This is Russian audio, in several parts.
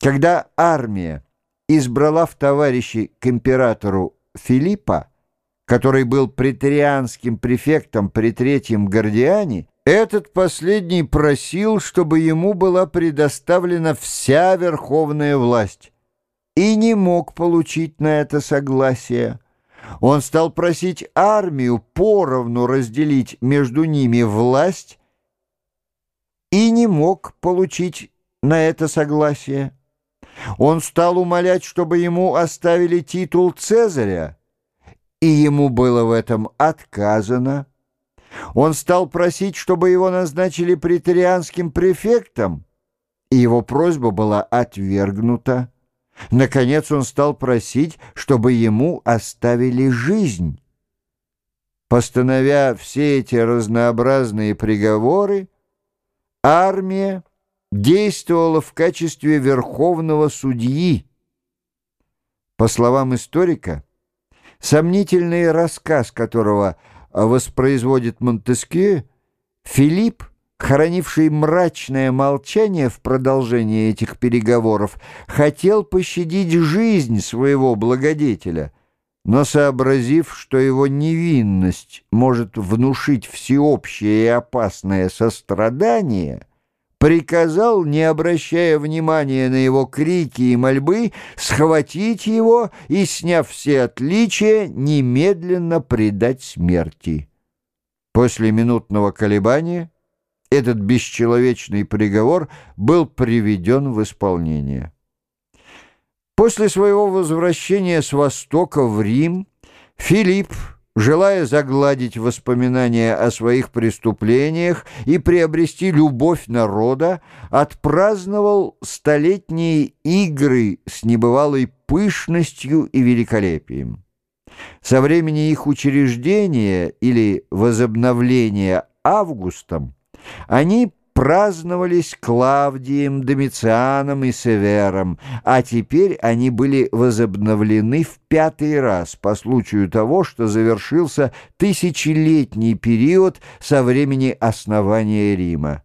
Когда армия избрала в товарищи к императору Филиппа, который был претерианским префектом при Третьем Гордиане, этот последний просил, чтобы ему была предоставлена вся верховная власть, и не мог получить на это согласие. Он стал просить армию поровну разделить между ними власть и не мог получить на это согласие. Он стал умолять, чтобы ему оставили титул Цезаря, и ему было в этом отказано. Он стал просить, чтобы его назначили претерианским префектом, и его просьба была отвергнута. Наконец он стал просить, чтобы ему оставили жизнь. Постановя все эти разнообразные приговоры, армия действовала в качестве верховного судьи. По словам историка, сомнительный рассказ которого воспроизводит Монтескье, Филипп, хранивший мрачное молчание в продолжении этих переговоров, хотел пощадить жизнь своего благодетеля, но, сообразив, что его невинность может внушить всеобщее и опасное сострадание, приказал, не обращая внимания на его крики и мольбы, схватить его и, сняв все отличия, немедленно предать смерти. После минутного колебания этот бесчеловечный приговор был приведен в исполнение. После своего возвращения с Востока в Рим Филипп желая загладить воспоминания о своих преступлениях и приобрести любовь народа, отпраздновал столетние игры с небывалой пышностью и великолепием. Со времени их учреждения или возобновления августом они праздновались Клавдием, Домицианом и Севером, а теперь они были возобновлены в пятый раз по случаю того, что завершился тысячелетний период со времени основания Рима.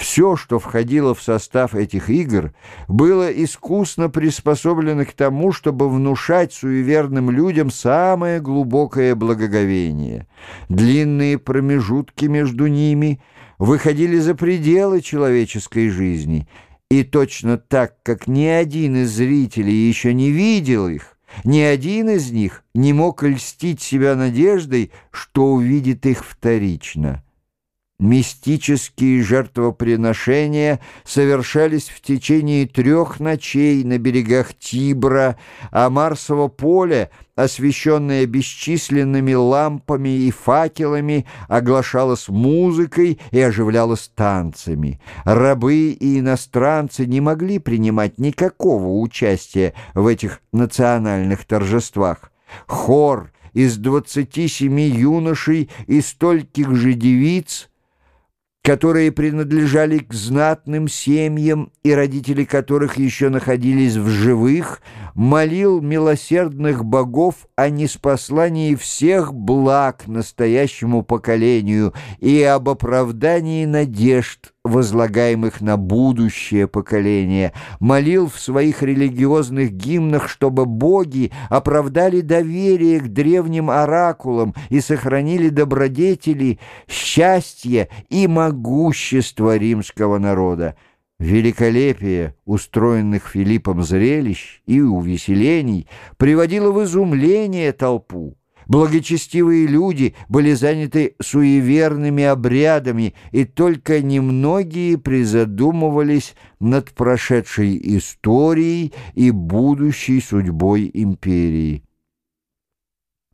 Все, что входило в состав этих игр, было искусно приспособлено к тому, чтобы внушать суеверным людям самое глубокое благоговение. Длинные промежутки между ними — выходили за пределы человеческой жизни, и точно так, как ни один из зрителей еще не видел их, ни один из них не мог льстить себя надеждой, что увидит их вторично. Мистические жертвоприношения совершались в течение трех ночей на берегах Тибра, а Марсово поле, освещенное бесчисленными лампами и факелами, оглашалось музыкой и оживлялось танцами. Рабы и иностранцы не могли принимать никакого участия в этих национальных торжествах. Хор из двадцати семи юношей и стольких же девиц — которые принадлежали к знатным семьям и родители которых еще находились в живых, молил милосердных богов о неспослании всех благ настоящему поколению и об оправдании надежд, возлагаемых на будущее поколение, молил в своих религиозных гимнах, чтобы боги оправдали доверие к древним оракулам и сохранили добродетели, счастье и могущество римского народа. Великолепие устроенных Филиппом зрелищ и увеселений приводило в изумление толпу. Благочестивые люди были заняты суеверными обрядами, и только немногие призадумывались над прошедшей историей и будущей судьбой империи.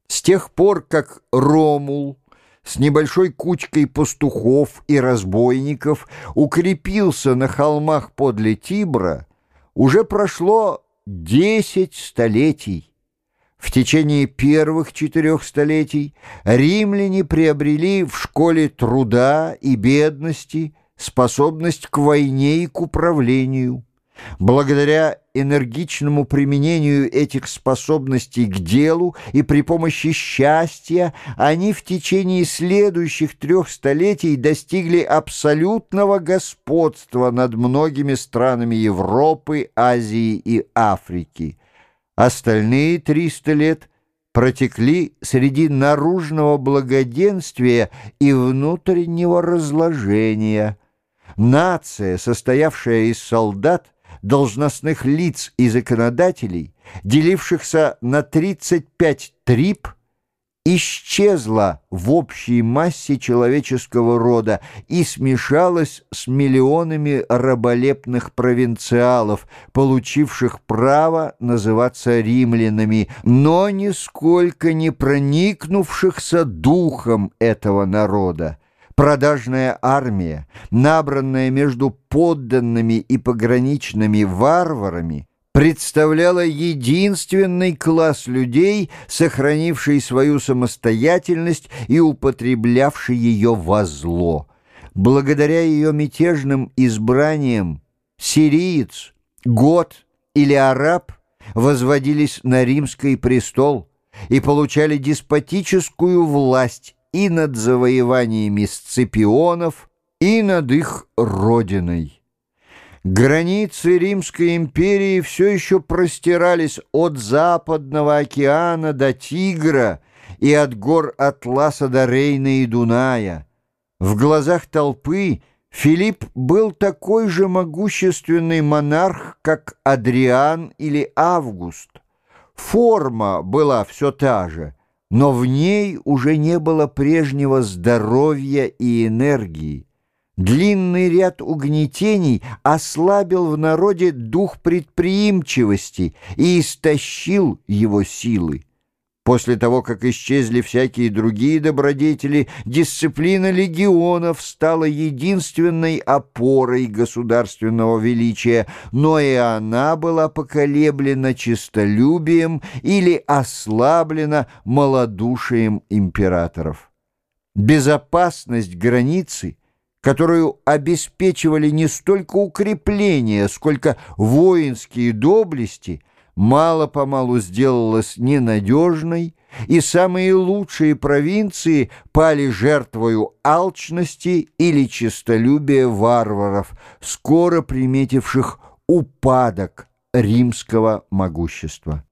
С тех пор, как Ромул с небольшой кучкой пастухов и разбойников укрепился на холмах подле Тибра, уже прошло десять столетий. В течение первых четырех столетий римляне приобрели в школе труда и бедности способность к войне и к управлению. Благодаря энергичному применению этих способностей к делу и при помощи счастья они в течение следующих трех столетий достигли абсолютного господства над многими странами Европы, Азии и Африки. Остальные триста лет протекли среди наружного благоденствия и внутреннего разложения. Нация, состоявшая из солдат, должностных лиц и законодателей, делившихся на 35 трип, исчезла в общей массе человеческого рода и смешалась с миллионами раболепных провинциалов, получивших право называться римлянами, но нисколько не проникнувшихся духом этого народа. Продажная армия, набранная между подданными и пограничными варварами, представляла единственный класс людей, сохранивший свою самостоятельность и употреблявший ее во зло. Благодаря ее мятежным избраниям сириец, гот или араб возводились на римский престол и получали деспотическую власть и над завоеваниями сципионов, и над их родиной. Границы Римской империи все еще простирались от Западного океана до Тигра и от гор Атласа до Рейна и Дуная. В глазах толпы Филипп был такой же могущественный монарх, как Адриан или Август. Форма была все та же, но в ней уже не было прежнего здоровья и энергии. Длинный ряд угнетений ослабил в народе дух предприимчивости и истощил его силы. После того, как исчезли всякие другие добродетели, дисциплина легионов стала единственной опорой государственного величия, но и она была поколеблена честолюбием или ослаблена малодушием императоров. Безопасность границы, которую обеспечивали не столько укрепления, сколько воинские доблести – мало-помалу сделалась ненадежной, и самые лучшие провинции пали жертвою алчности или честолюбия варваров, скоро приметивших упадок римского могущества.